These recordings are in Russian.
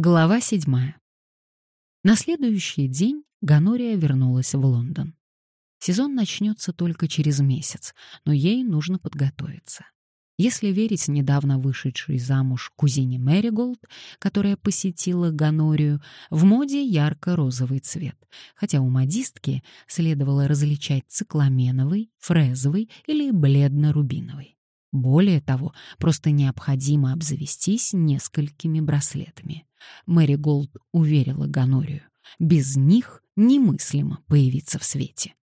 Глава седьмая. На следующий день Ганория вернулась в Лондон. Сезон начнется только через месяц, но ей нужно подготовиться. Если верить недавно вышедшей замуж кузине Мэриголд, которая посетила Ганорию, в моде ярко-розовый цвет, хотя у модистки следовало различать цикламеновый, фрезовый или бледно-рубиновый. Более того, просто необходимо обзавестись несколькими браслетами. Мэри Голд уверила Ганорию, без них немыслимо появиться в свете.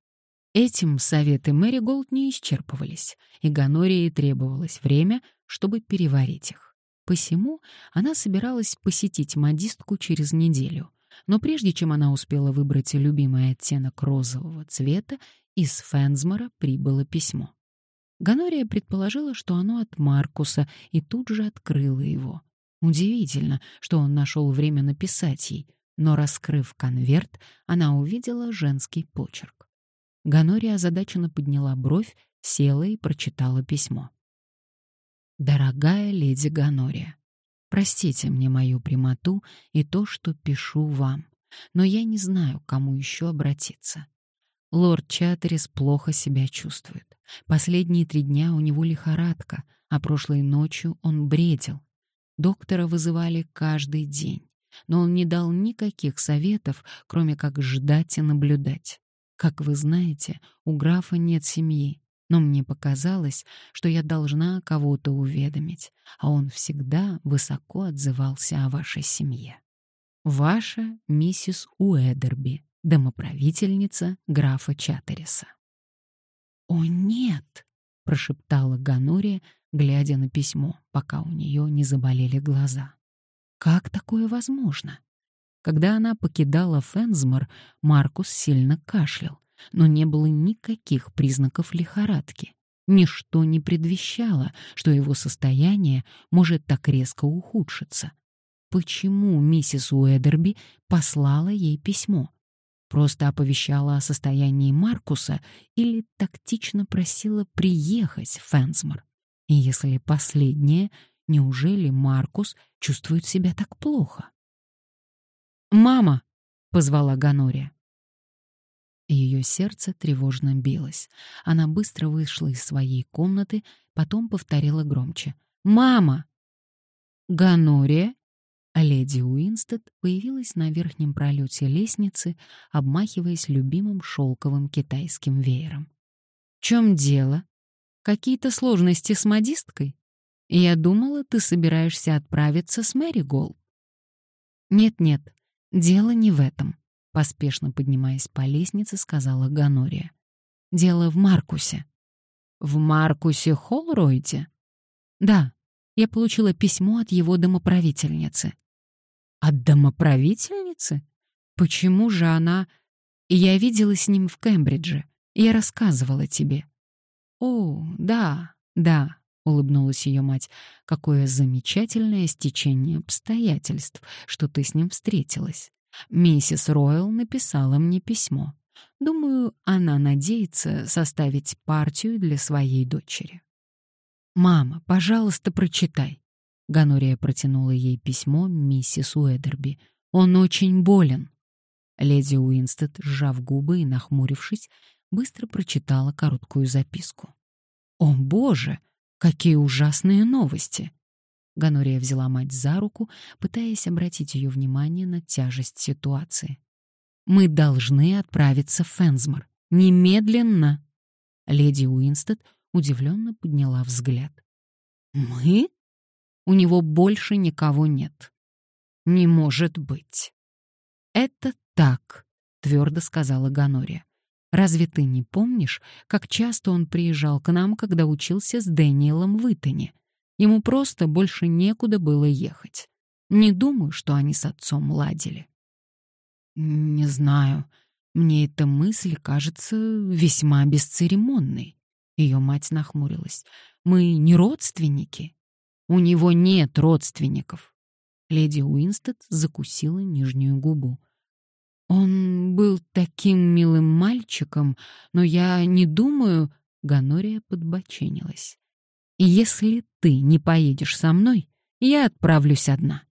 Этим советы Мэри Голд не исчерпывались, и Ганории требовалось время, чтобы переварить их. Посему она собиралась посетить модистку через неделю, но прежде чем она успела выбрать любимый оттенок розового цвета, из Фенсмора прибыло письмо. Ганория предположила, что оно от Маркуса, и тут же открыла его. Удивительно, что он нашел время написать ей, но, раскрыв конверт, она увидела женский почерк. Ганория озадаченно подняла бровь, села и прочитала письмо. «Дорогая леди Ганория, простите мне мою прямоту и то, что пишу вам, но я не знаю, кому еще обратиться. Лорд Чаттерис плохо себя чувствует. Последние три дня у него лихорадка, а прошлой ночью он бредил. Доктора вызывали каждый день, но он не дал никаких советов, кроме как ждать и наблюдать. Как вы знаете, у графа нет семьи, но мне показалось, что я должна кого-то уведомить, а он всегда высоко отзывался о вашей семье. Ваша миссис Уэдерби, домоправительница графа Чаттериса. «О, нет!» — прошептала Ганория, глядя на письмо, пока у нее не заболели глаза. «Как такое возможно?» Когда она покидала Фенсмор, Маркус сильно кашлял, но не было никаких признаков лихорадки. Ничто не предвещало, что его состояние может так резко ухудшиться. Почему миссис Уэдерби послала ей письмо? Просто оповещала о состоянии Маркуса или тактично просила приехать в Фенсмор? И если последнее, неужели Маркус чувствует себя так плохо? «Мама!» — позвала Ганория. Ее сердце тревожно билось. Она быстро вышла из своей комнаты, потом повторила громче. «Мама!» «Ганория?» А леди Уинстед появилась на верхнем пролете лестницы, обмахиваясь любимым шелковым китайским веером. «В чем дело? Какие-то сложности с модисткой? Я думала, ты собираешься отправиться с Мэри Гол». «Нет-нет, дело не в этом», — поспешно поднимаясь по лестнице, сказала Ганория. «Дело в Маркусе». «В Маркусе Холройде?» «Да, я получила письмо от его домоправительницы. От домоправительницы? Почему же она... Я видела с ним в Кембридже. Я рассказывала тебе. О, да, да, улыбнулась ее мать. Какое замечательное стечение обстоятельств, что ты с ним встретилась. Миссис Ройл написала мне письмо. Думаю, она надеется составить партию для своей дочери. Мама, пожалуйста, прочитай. Ганория протянула ей письмо миссис Уэдерби. «Он очень болен». Леди Уинстед, сжав губы и нахмурившись, быстро прочитала короткую записку. «О, Боже! Какие ужасные новости!» Ганория взяла мать за руку, пытаясь обратить ее внимание на тяжесть ситуации. «Мы должны отправиться в Фенсмор. Немедленно!» Леди Уинстед удивленно подняла взгляд. «Мы?» У него больше никого нет. Не может быть. Это так, твердо сказала Ганория. Разве ты не помнишь, как часто он приезжал к нам, когда учился с Дэниелом в Итоне? Ему просто больше некуда было ехать. Не думаю, что они с отцом ладили. Не знаю. Мне эта мысль кажется весьма бесцеремонной. Ее мать нахмурилась. Мы не родственники. У него нет родственников. Леди Уинстед закусила нижнюю губу. Он был таким милым мальчиком, но я не думаю, Ганория подбоченилась. Если ты не поедешь со мной, я отправлюсь одна.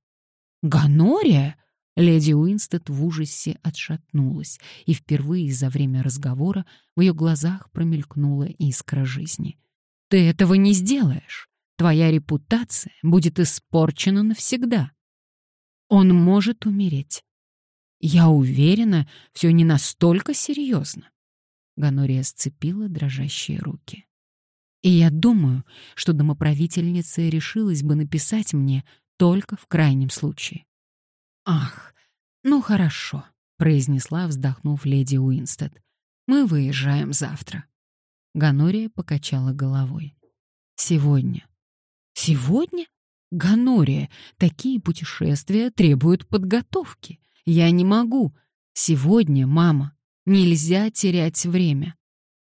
Ганория? Леди Уинстед в ужасе отшатнулась, и впервые за время разговора в ее глазах промелькнула искра жизни. «Ты этого не сделаешь. Твоя репутация будет испорчена навсегда. Он может умереть. Я уверена, все не настолько серьезно. Ганория сцепила дрожащие руки. И я думаю, что домоправительница решилась бы написать мне только в крайнем случае. «Ах, ну хорошо», — произнесла, вздохнув леди Уинстед. «Мы выезжаем завтра». Ганория покачала головой. «Сегодня». «Сегодня? Ганория, такие путешествия требуют подготовки. Я не могу. Сегодня, мама, нельзя терять время».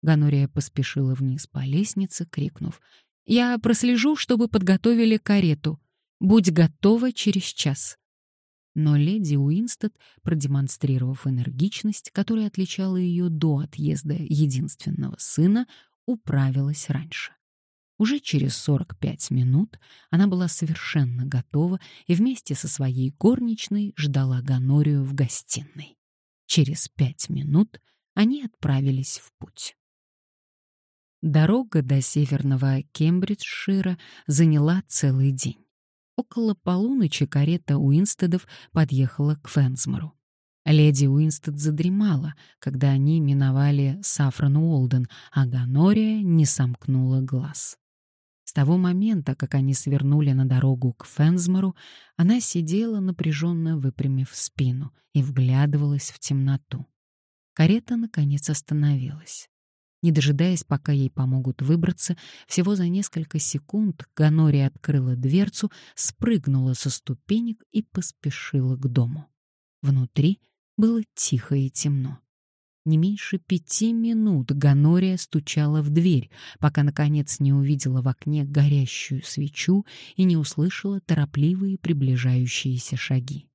Ганория поспешила вниз по лестнице, крикнув. «Я прослежу, чтобы подготовили карету. Будь готова через час». Но леди Уинстед, продемонстрировав энергичность, которая отличала ее до отъезда единственного сына, управилась раньше. Уже через 45 минут она была совершенно готова и вместе со своей горничной ждала Ганорию в гостиной. Через пять минут они отправились в путь. Дорога до северного Кембриджшира заняла целый день. Около полуночи карета Уинстедов подъехала к Фенсмору. Леди Уинстед задремала, когда они миновали Сафран Уолден, а Ганория не сомкнула глаз. С того момента, как они свернули на дорогу к Фенсмору, она сидела напряженно выпрямив спину и вглядывалась в темноту. Карета, наконец, остановилась. Не дожидаясь, пока ей помогут выбраться, всего за несколько секунд Ганори открыла дверцу, спрыгнула со ступенек и поспешила к дому. Внутри было тихо и темно. Не меньше пяти минут Ганория стучала в дверь, пока, наконец, не увидела в окне горящую свечу и не услышала торопливые приближающиеся шаги.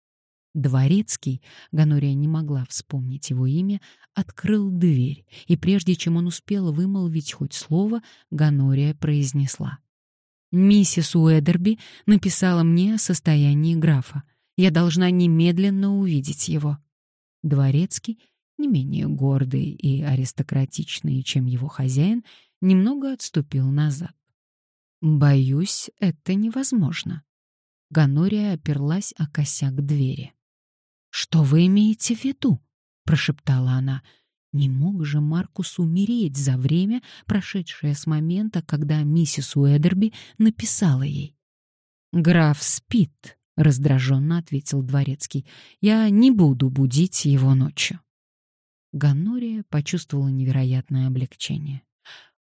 Дворецкий, Ганория не могла вспомнить его имя, открыл дверь, и прежде чем он успел вымолвить хоть слово, Ганория произнесла. «Миссис Уэдерби написала мне о состоянии графа. Я должна немедленно увидеть его». Дворецкий, не менее гордый и аристократичный, чем его хозяин, немного отступил назад. «Боюсь, это невозможно». Ганория оперлась о косяк двери. «Что вы имеете в виду?» — прошептала она. Не мог же Маркус умереть за время, прошедшее с момента, когда миссис Уэдерби написала ей. «Граф спит», — раздраженно ответил дворецкий. «Я не буду будить его ночью». Ганория почувствовала невероятное облегчение.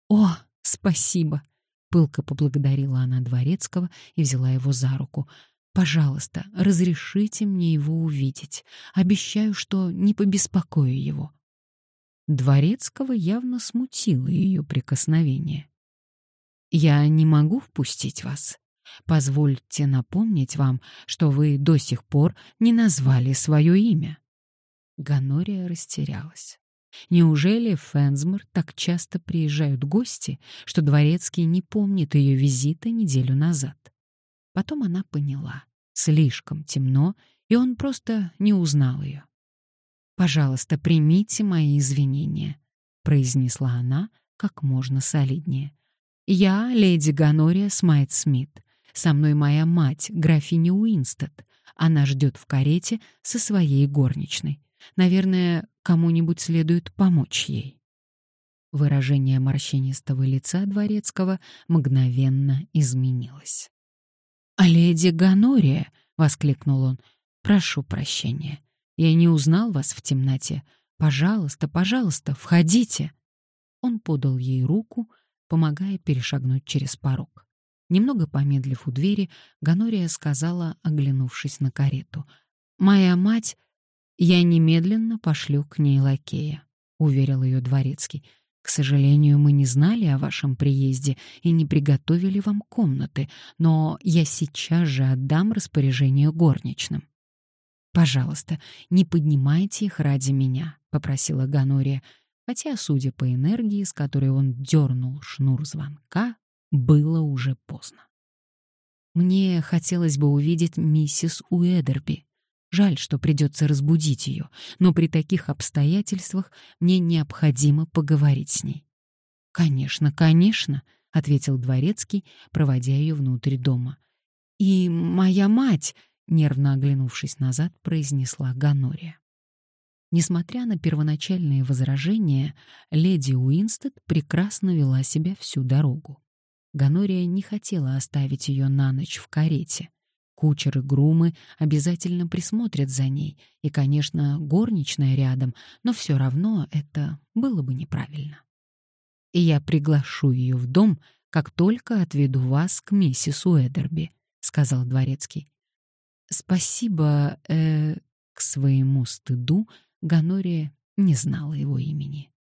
«О, спасибо!» — пылко поблагодарила она дворецкого и взяла его за руку. Пожалуйста, разрешите мне его увидеть. Обещаю, что не побеспокою его. Дворецкого явно смутило ее прикосновение. Я не могу впустить вас. Позвольте напомнить вам, что вы до сих пор не назвали свое имя. Ганория растерялась. Неужели в Фенсмор так часто приезжают гости, что дворецкий не помнит ее визита неделю назад? Потом она поняла. Слишком темно, и он просто не узнал ее. «Пожалуйста, примите мои извинения», — произнесла она как можно солиднее. «Я леди Ганория Смайт-Смит. Со мной моя мать, графиня Уинстед. Она ждет в карете со своей горничной. Наверное, кому-нибудь следует помочь ей». Выражение морщинистого лица дворецкого мгновенно изменилось. «А леди Ганория!» — воскликнул он. «Прошу прощения. Я не узнал вас в темноте. Пожалуйста, пожалуйста, входите!» Он подал ей руку, помогая перешагнуть через порог. Немного помедлив у двери, Ганория сказала, оглянувшись на карету. «Моя мать...» «Я немедленно пошлю к ней лакея», — уверил ее дворецкий. К сожалению, мы не знали о вашем приезде и не приготовили вам комнаты, но я сейчас же отдам распоряжение горничным. Пожалуйста, не поднимайте их ради меня, попросила Ганория, хотя, судя по энергии, с которой он дернул шнур звонка, было уже поздно. Мне хотелось бы увидеть миссис Уэдерби. Жаль, что придется разбудить ее, но при таких обстоятельствах мне необходимо поговорить с ней. «Конечно, конечно», — ответил дворецкий, проводя ее внутрь дома. «И моя мать», — нервно оглянувшись назад, произнесла Ганория. Несмотря на первоначальные возражения, леди Уинстед прекрасно вела себя всю дорогу. Ганория не хотела оставить ее на ночь в карете. Кучер и грумы обязательно присмотрят за ней, и, конечно, горничная рядом, но все равно это было бы неправильно. И я приглашу ее в дом, как только отведу вас к миссис Уэдерби, сказал дворецкий. Спасибо, э, к своему стыду Ганория не знала его имени.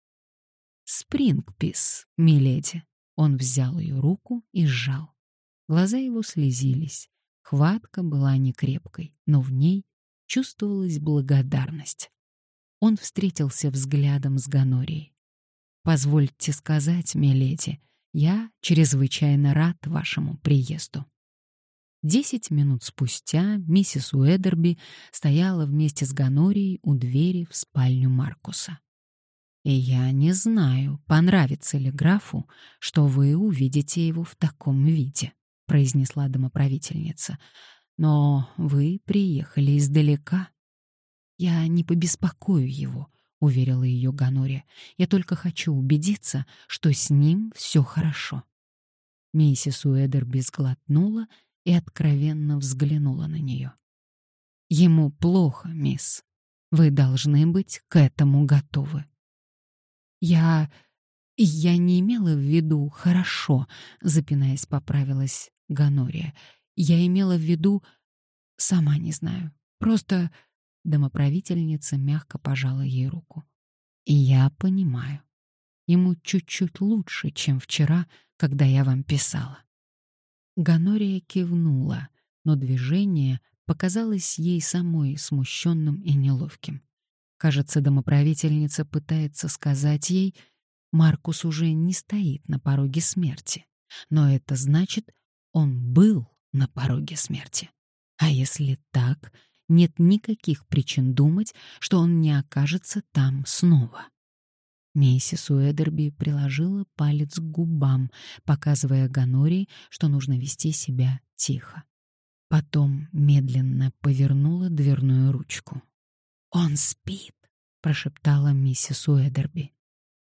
Спрингпис, миледи. Он взял ее руку и сжал. Глаза его слезились. Хватка была некрепкой, но в ней чувствовалась благодарность. Он встретился взглядом с Ганорией. «Позвольте сказать, миледи, я чрезвычайно рад вашему приезду». Десять минут спустя миссис Уэдерби стояла вместе с Ганорией у двери в спальню Маркуса. И я не знаю, понравится ли графу, что вы увидите его в таком виде, произнесла домоправительница. Но вы приехали издалека. Я не побеспокою его, уверила ее Ганория. Я только хочу убедиться, что с ним все хорошо. Миссис Уэдер безглотнула и откровенно взглянула на нее. Ему плохо, мисс. Вы должны быть к этому готовы. Я... я не имела в виду «хорошо», — запинаясь, поправилась Ганория. Я имела в виду... сама не знаю. Просто домоправительница мягко пожала ей руку. И я понимаю. Ему чуть-чуть лучше, чем вчера, когда я вам писала. Ганория кивнула, но движение показалось ей самой смущенным и неловким. Кажется, домоправительница пытается сказать ей, Маркус уже не стоит на пороге смерти. Но это значит, он был на пороге смерти. А если так, нет никаких причин думать, что он не окажется там снова. Миссис Уэдерби приложила палец к губам, показывая Ганории, что нужно вести себя тихо. Потом медленно повернула дверную ручку. «Он спит», — прошептала миссис Уэдерби.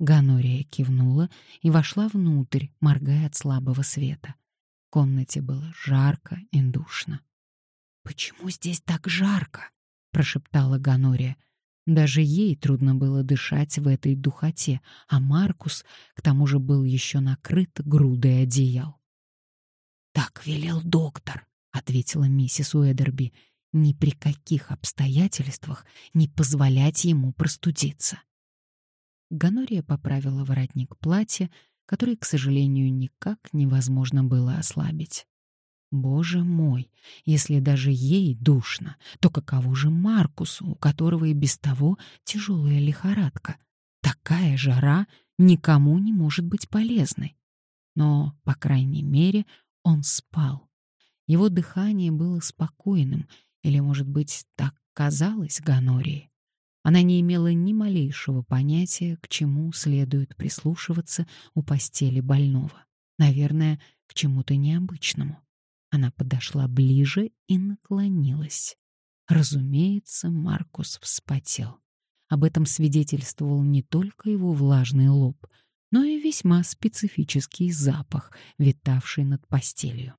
Ганория кивнула и вошла внутрь, моргая от слабого света. Комнате было жарко и душно. «Почему здесь так жарко?» — прошептала Ганория. Даже ей трудно было дышать в этой духоте, а Маркус, к тому же, был еще накрыт грудой одеял. «Так велел доктор», — ответила миссис Уэдерби ни при каких обстоятельствах не позволять ему простудиться. Ганория поправила воротник платья, который, к сожалению, никак невозможно было ослабить. Боже мой, если даже ей душно, то каково же Маркусу, у которого и без того тяжелая лихорадка? Такая жара никому не может быть полезной. Но, по крайней мере, он спал. Его дыхание было спокойным, или, может быть, так казалось Ганории? Она не имела ни малейшего понятия, к чему следует прислушиваться у постели больного. Наверное, к чему-то необычному. Она подошла ближе и наклонилась. Разумеется, Маркус вспотел. Об этом свидетельствовал не только его влажный лоб, но и весьма специфический запах, витавший над постелью.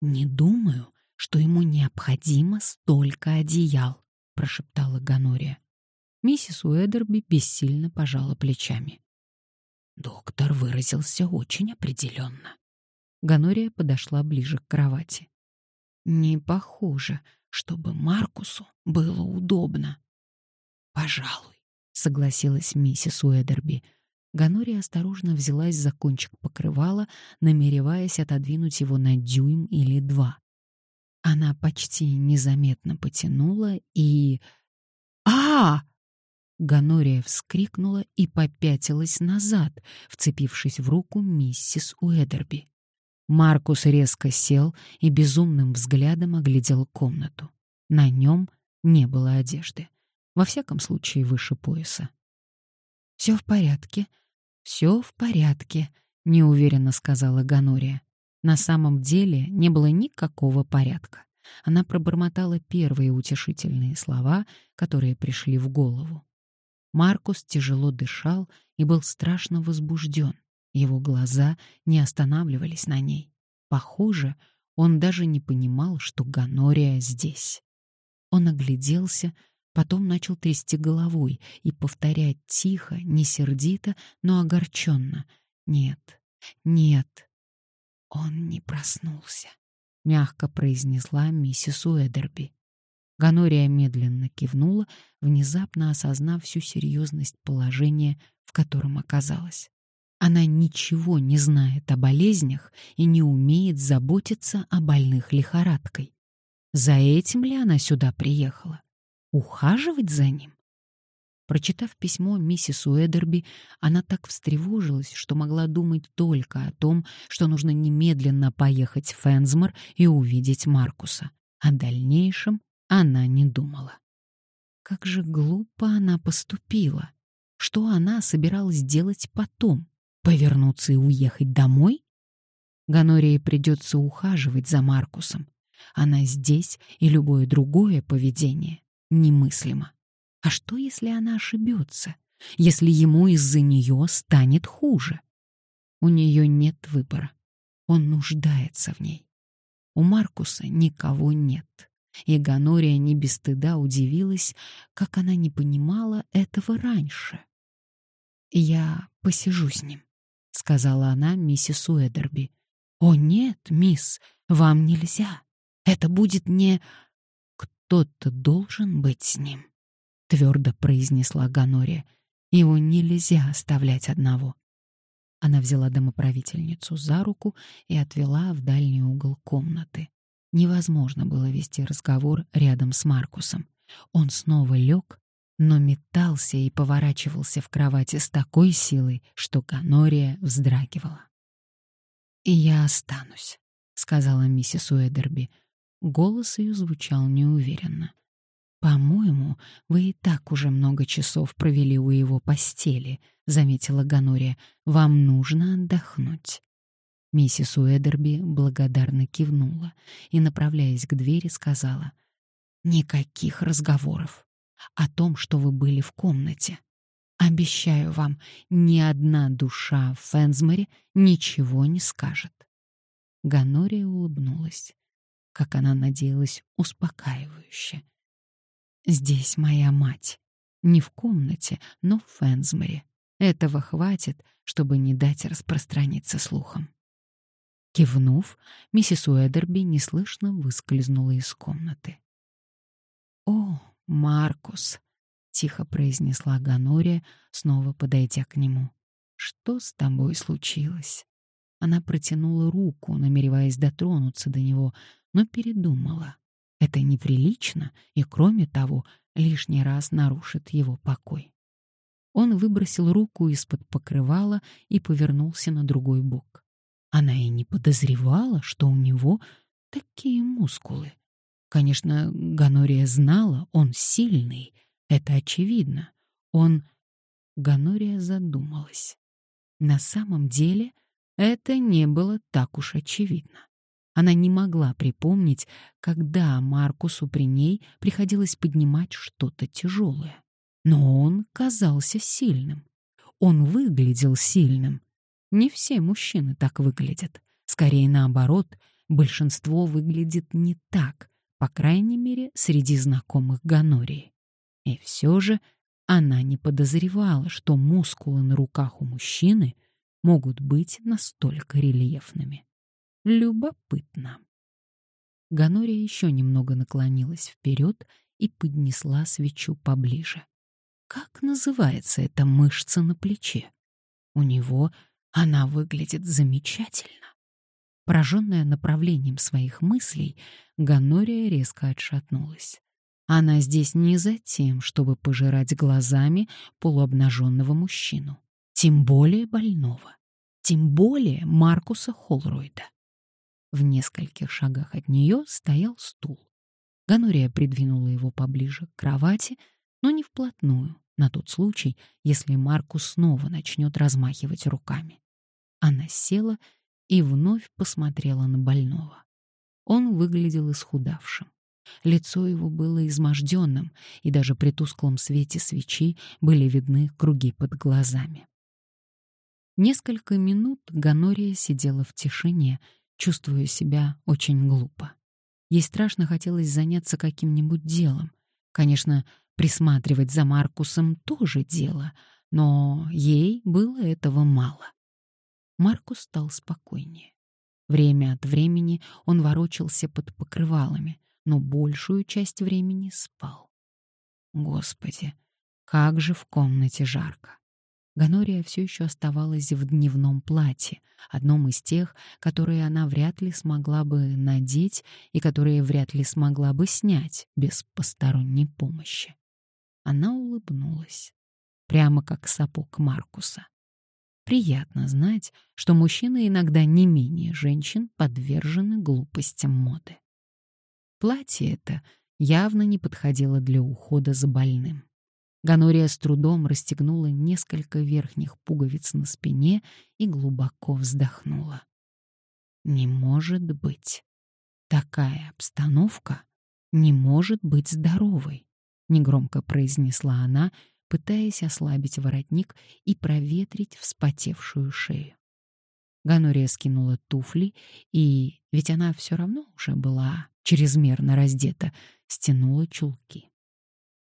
«Не думаю, что ему необходимо столько одеял, прошептала Ганория. Миссис Уэдерби бессильно пожала плечами. Доктор выразился очень определенно. Ганория подошла ближе к кровати. Не похоже, чтобы Маркусу было удобно. Пожалуй, согласилась миссис Уэдерби. Ганория осторожно взялась за кончик покрывала, намереваясь отодвинуть его на дюйм или два. Она почти незаметно потянула и... а Ганория вскрикнула и попятилась назад, вцепившись в руку миссис Уэдерби. Маркус резко сел и безумным взглядом оглядел комнату. На нем не было одежды. Во всяком случае, выше пояса. «Все в порядке, все в порядке», — неуверенно сказала Ганория. На самом деле не было никакого порядка. Она пробормотала первые утешительные слова, которые пришли в голову. Маркус тяжело дышал и был страшно возбужден. Его глаза не останавливались на ней. Похоже, он даже не понимал, что Ганория здесь. Он огляделся, потом начал трясти головой и повторять тихо, не сердито, но огорченно. «Нет, нет». Он не проснулся, — мягко произнесла миссис Уэдерби. Ганория медленно кивнула, внезапно осознав всю серьезность положения, в котором оказалась. Она ничего не знает о болезнях и не умеет заботиться о больных лихорадкой. За этим ли она сюда приехала? Ухаживать за ним? Прочитав письмо миссис Уэдерби, она так встревожилась, что могла думать только о том, что нужно немедленно поехать в Фензмор и увидеть Маркуса. О дальнейшем она не думала. Как же глупо она поступила. Что она собиралась делать потом? Повернуться и уехать домой? Ганории придется ухаживать за Маркусом. Она здесь, и любое другое поведение немыслимо. А что, если она ошибется? Если ему из-за нее станет хуже? У нее нет выбора. Он нуждается в ней. У Маркуса никого нет. И Ганория не без стыда удивилась, как она не понимала этого раньше. «Я посижу с ним», — сказала она миссис Уэдерби. «О нет, мисс, вам нельзя. Это будет не... Кто-то должен быть с ним», — твердо произнесла Ганория. «Его нельзя оставлять одного». Она взяла домоправительницу за руку и отвела в дальний угол комнаты. Невозможно было вести разговор рядом с Маркусом. Он снова лег, но метался и поворачивался в кровати с такой силой, что Ганория вздрагивала. «И я останусь», — сказала миссис Уэдерби. Голос ее звучал неуверенно. «По-моему, вы и так уже много часов провели у его постели», — заметила Ганория. «Вам нужно отдохнуть». Миссис Уэдерби благодарно кивнула и, направляясь к двери, сказала «Никаких разговоров о том, что вы были в комнате. Обещаю вам, ни одна душа в Фенсморе ничего не скажет. Ганория улыбнулась, как она надеялась, успокаивающе. «Здесь моя мать. Не в комнате, но в Фенсморе. Этого хватит, чтобы не дать распространиться слухом». Кивнув, миссис Уэдерби неслышно выскользнула из комнаты. «О, Маркус», — тихо произнесла Ганория, снова подойдя к нему. «Что с тобой случилось?» Она протянула руку, намереваясь дотронуться до него, но передумала. Это неприлично и, кроме того, лишний раз нарушит его покой. Он выбросил руку из-под покрывала и повернулся на другой бок. Она и не подозревала, что у него такие мускулы. Конечно, Ганория знала, он сильный, это очевидно. Он... Ганория задумалась. На самом деле это не было так уж очевидно. Она не могла припомнить, когда Маркусу при ней приходилось поднимать что-то тяжелое. Но он казался сильным. Он выглядел сильным. Не все мужчины так выглядят. Скорее наоборот, большинство выглядит не так, по крайней мере, среди знакомых Ганории. И все же она не подозревала, что мускулы на руках у мужчины могут быть настолько рельефными. Любопытно. Ганория еще немного наклонилась вперед и поднесла свечу поближе. Как называется эта мышца на плече? У него она выглядит замечательно. Пораженная направлением своих мыслей, Ганория резко отшатнулась. Она здесь не за тем, чтобы пожирать глазами полуобнаженного мужчину, тем более больного, тем более Маркуса Холройда. В нескольких шагах от нее стоял стул. Ганория придвинула его поближе к кровати, но не вплотную, на тот случай, если Маркус снова начнет размахивать руками. Она села и вновь посмотрела на больного. Он выглядел исхудавшим. Лицо его было изможденным, и даже при тусклом свете свечи были видны круги под глазами. Несколько минут Ганория сидела в тишине, чувствуя себя очень глупо. Ей страшно хотелось заняться каким-нибудь делом. Конечно, присматривать за Маркусом тоже дело, но ей было этого мало. Маркус стал спокойнее. Время от времени он ворочался под покрывалами, но большую часть времени спал. Господи, как же в комнате жарко. Ганория все еще оставалась в дневном платье, одном из тех, которые она вряд ли смогла бы надеть и которые вряд ли смогла бы снять без посторонней помощи. Она улыбнулась, прямо как сапог Маркуса. Приятно знать, что мужчины иногда не менее женщин подвержены глупостям моды. Платье это явно не подходило для ухода за больным. Ганория с трудом расстегнула несколько верхних пуговиц на спине и глубоко вздохнула. Не может быть. Такая обстановка не может быть здоровой, негромко произнесла она, пытаясь ослабить воротник и проветрить вспотевшую шею. Ганория скинула туфли и, ведь она все равно уже была чрезмерно раздета, стянула чулки.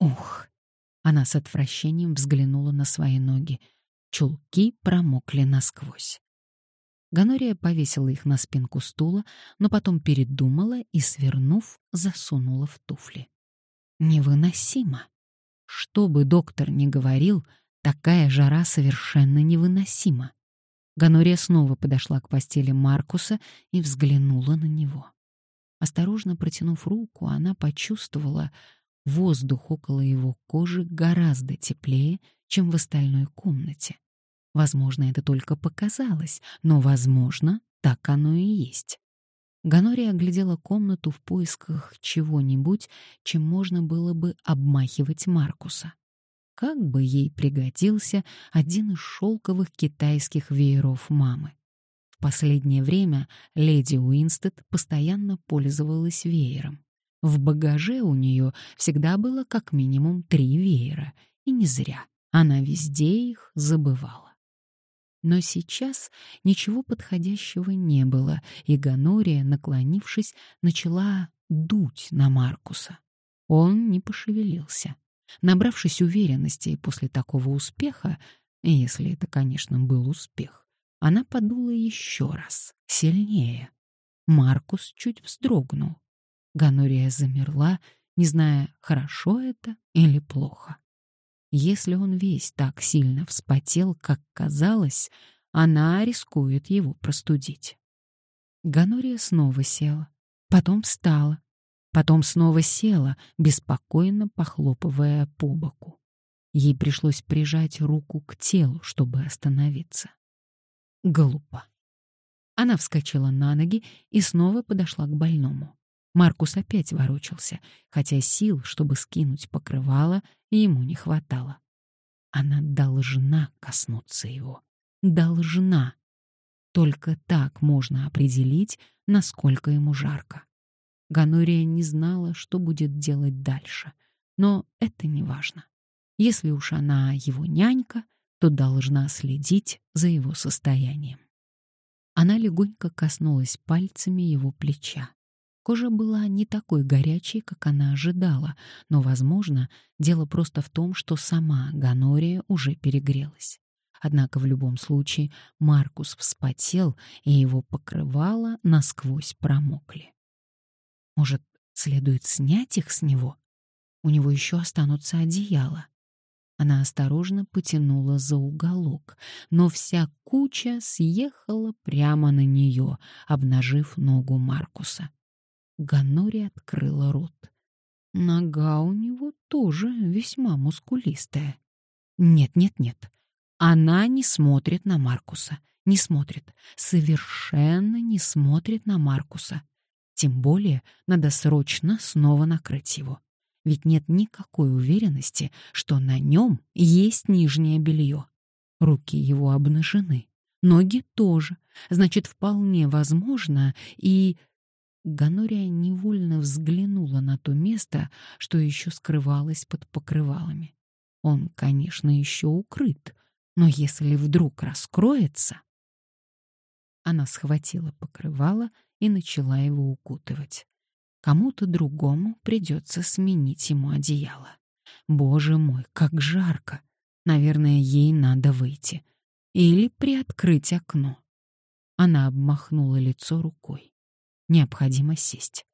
Ух! Она с отвращением взглянула на свои ноги. Чулки промокли насквозь. Ганория повесила их на спинку стула, но потом передумала и, свернув, засунула в туфли. Невыносимо. Что бы доктор ни говорил, такая жара совершенно невыносима. Ганория снова подошла к постели Маркуса и взглянула на него. Осторожно протянув руку, она почувствовала, Воздух около его кожи гораздо теплее, чем в остальной комнате. Возможно, это только показалось, но, возможно, так оно и есть. Ганория оглядела комнату в поисках чего-нибудь, чем можно было бы обмахивать Маркуса. Как бы ей пригодился один из шелковых китайских вееров мамы. В последнее время леди Уинстед постоянно пользовалась веером. В багаже у нее всегда было как минимум три веера, и не зря. Она везде их забывала. Но сейчас ничего подходящего не было, и Ганория, наклонившись, начала дуть на Маркуса. Он не пошевелился. Набравшись уверенности после такого успеха, если это, конечно, был успех, она подула еще раз, сильнее. Маркус чуть вздрогнул. Ганория замерла, не зная, хорошо это или плохо. Если он весь так сильно вспотел, как казалось, она рискует его простудить. Ганория снова села, потом встала, потом снова села, беспокойно похлопывая по боку. Ей пришлось прижать руку к телу, чтобы остановиться. Глупо. Она вскочила на ноги и снова подошла к больному. Маркус опять ворочался, хотя сил, чтобы скинуть покрывало, ему не хватало. Она должна коснуться его. Должна. Только так можно определить, насколько ему жарко. Ганория не знала, что будет делать дальше, но это не важно. Если уж она его нянька, то должна следить за его состоянием. Она легонько коснулась пальцами его плеча. Кожа была не такой горячей, как она ожидала, но, возможно, дело просто в том, что сама Ганория уже перегрелась. Однако в любом случае Маркус вспотел, и его покрывало насквозь промокли. Может, следует снять их с него? У него еще останутся одеяла. Она осторожно потянула за уголок, но вся куча съехала прямо на нее, обнажив ногу Маркуса. Ганори открыла рот. Нога у него тоже весьма мускулистая. Нет, нет, нет. Она не смотрит на Маркуса. Не смотрит, совершенно не смотрит на Маркуса. Тем более надо срочно снова накрыть его. Ведь нет никакой уверенности, что на нем есть нижнее белье. Руки его обнажены, ноги тоже. Значит, вполне возможно и... Ганория невольно взглянула на то место, что еще скрывалось под покрывалами. Он, конечно, еще укрыт, но если вдруг раскроется... Она схватила покрывало и начала его укутывать. Кому-то другому придется сменить ему одеяло. Боже мой, как жарко! Наверное, ей надо выйти. Или приоткрыть окно. Она обмахнула лицо рукой. Необходимо сесть.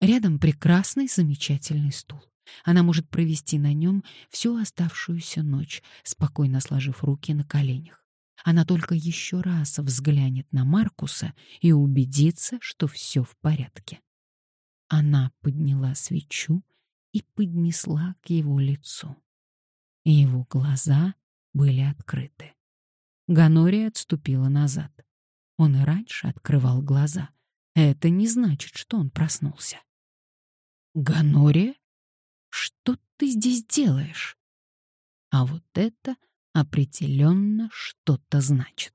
Рядом прекрасный, замечательный стул. Она может провести на нем всю оставшуюся ночь, спокойно сложив руки на коленях. Она только еще раз взглянет на Маркуса и убедится, что все в порядке. Она подняла свечу и поднесла к его лицу. Его глаза были открыты. Ганория отступила назад. Он и раньше открывал глаза. Это не значит, что он проснулся. «Ганория?» Что ты здесь делаешь? А вот это определенно что-то значит.